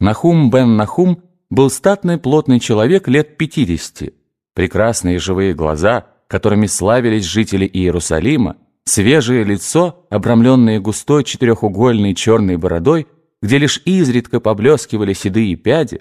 Нахум бен Нахум был статный плотный человек лет 50. Прекрасные живые глаза, которыми славились жители Иерусалима, свежее лицо, обрамленное густой четырехугольной черной бородой, где лишь изредка поблескивали седые пяди.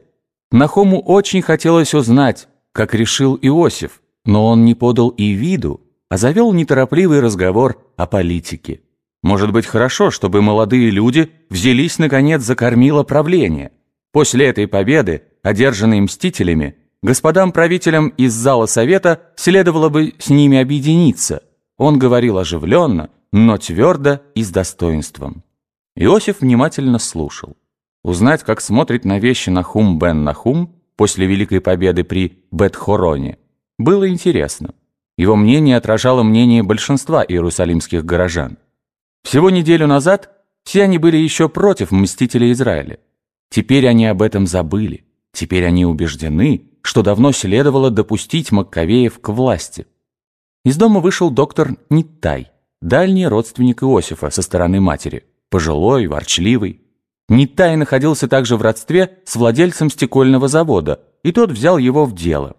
Нахому очень хотелось узнать, как решил Иосиф, но он не подал и виду, а завел неторопливый разговор о политике. Может быть, хорошо, чтобы молодые люди взялись, наконец, за кормило правления. После этой победы, одержанной мстителями, господам правителям из зала совета следовало бы с ними объединиться. Он говорил оживленно, но твердо и с достоинством. Иосиф внимательно слушал. Узнать, как смотрит на вещи Нахум бен Нахум после Великой Победы при Бет-Хороне, было интересно. Его мнение отражало мнение большинства иерусалимских горожан. Всего неделю назад все они были еще против мстителей Израиля. Теперь они об этом забыли. Теперь они убеждены, что давно следовало допустить Маккавеев к власти. Из дома вышел доктор Ниттай, дальний родственник Иосифа со стороны матери, пожилой, ворчливый. Ниттай находился также в родстве с владельцем стекольного завода, и тот взял его в дело.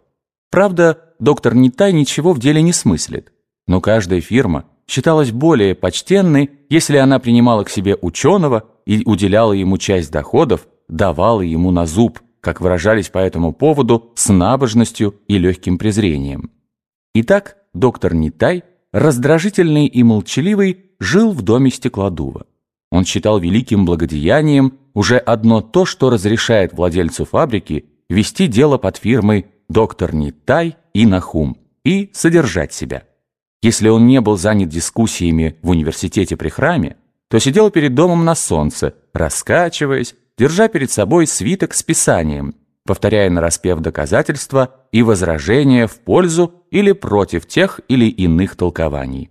Правда, доктор Ниттай ничего в деле не смыслит, но каждая фирма считалась более почтенной, если она принимала к себе ученого и уделяла ему часть доходов, давала ему на зуб, как выражались по этому поводу, с набожностью и легким презрением. Итак, доктор Нитай, раздражительный и молчаливый, жил в доме стеклодува. Он считал великим благодеянием уже одно то, что разрешает владельцу фабрики вести дело под фирмой «Доктор Нитай» и «Нахум» и содержать себя. Если он не был занят дискуссиями в университете при храме, то сидел перед домом на солнце, раскачиваясь, держа перед собой свиток с писанием, повторяя нараспев доказательства и возражения в пользу или против тех или иных толкований.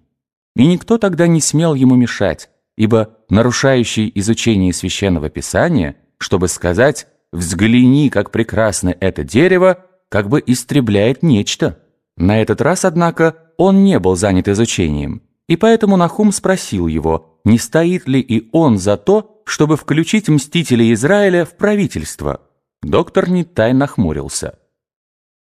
И никто тогда не смел ему мешать, ибо нарушающий изучение священного писания, чтобы сказать «взгляни, как прекрасно это дерево», как бы истребляет нечто. На этот раз, однако, он не был занят изучением, и поэтому Нахум спросил его, не стоит ли и он за то, чтобы включить мстителей Израиля в правительство. Доктор Нитай нахмурился.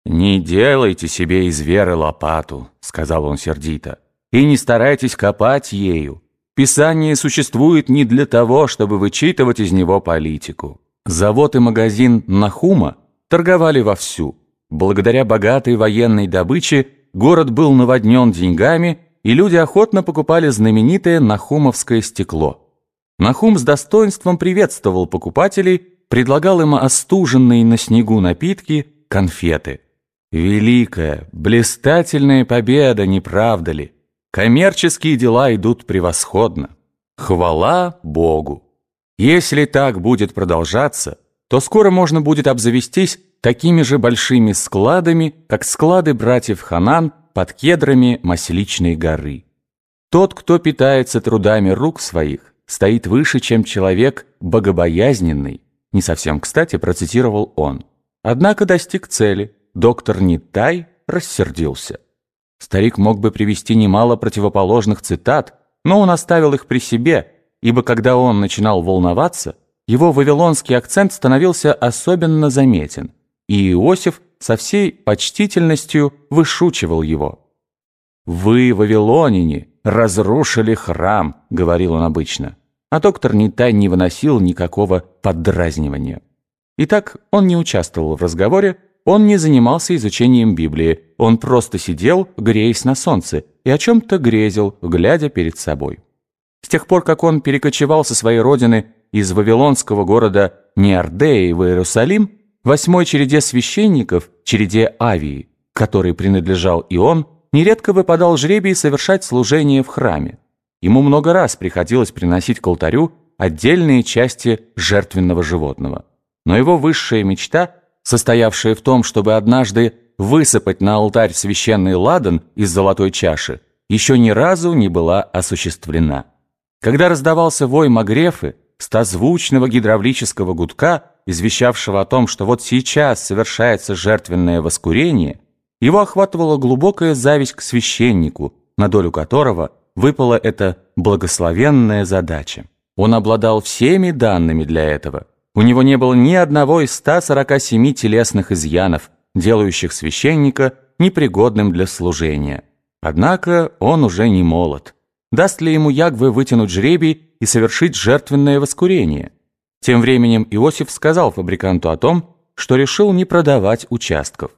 «Не делайте себе из веры лопату», — сказал он сердито, «и не старайтесь копать ею. Писание существует не для того, чтобы вычитывать из него политику. Завод и магазин Нахума торговали вовсю. Благодаря богатой военной добыче Город был наводнен деньгами, и люди охотно покупали знаменитое нахумовское стекло. Нахум с достоинством приветствовал покупателей, предлагал им остуженные на снегу напитки, конфеты. Великая, блистательная победа, не правда ли? Коммерческие дела идут превосходно. Хвала Богу! Если так будет продолжаться, то скоро можно будет обзавестись такими же большими складами, как склады братьев Ханан под кедрами Масличной горы. Тот, кто питается трудами рук своих, стоит выше, чем человек богобоязненный, не совсем кстати процитировал он. Однако достиг цели. Доктор Нитай рассердился. Старик мог бы привести немало противоположных цитат, но он оставил их при себе, ибо когда он начинал волноваться, его вавилонский акцент становился особенно заметен – и Иосиф со всей почтительностью вышучивал его. «Вы, вавилонине, разрушили храм», — говорил он обычно, а доктор Нитай не выносил никакого поддразнивания. Итак, он не участвовал в разговоре, он не занимался изучением Библии, он просто сидел, греясь на солнце, и о чем-то грезил, глядя перед собой. С тех пор, как он перекочевал со своей родины из вавилонского города Неордеи в Иерусалим, восьмой череде священников, череде Авии, которой принадлежал и он, нередко выпадал жребий совершать служение в храме. Ему много раз приходилось приносить к алтарю отдельные части жертвенного животного. Но его высшая мечта, состоявшая в том, чтобы однажды высыпать на алтарь священный ладан из золотой чаши, еще ни разу не была осуществлена. Когда раздавался вой Магрефы, стозвучного гидравлического гудка, извещавшего о том, что вот сейчас совершается жертвенное воскурение, его охватывала глубокая зависть к священнику, на долю которого выпала эта благословенная задача. Он обладал всеми данными для этого, У него не было ни одного из 147 телесных изъянов, делающих священника непригодным для служения. Однако он уже не молод. Даст ли ему Ягве вытянуть жребий и совершить жертвенное воскурение? Тем временем Иосиф сказал фабриканту о том, что решил не продавать участков.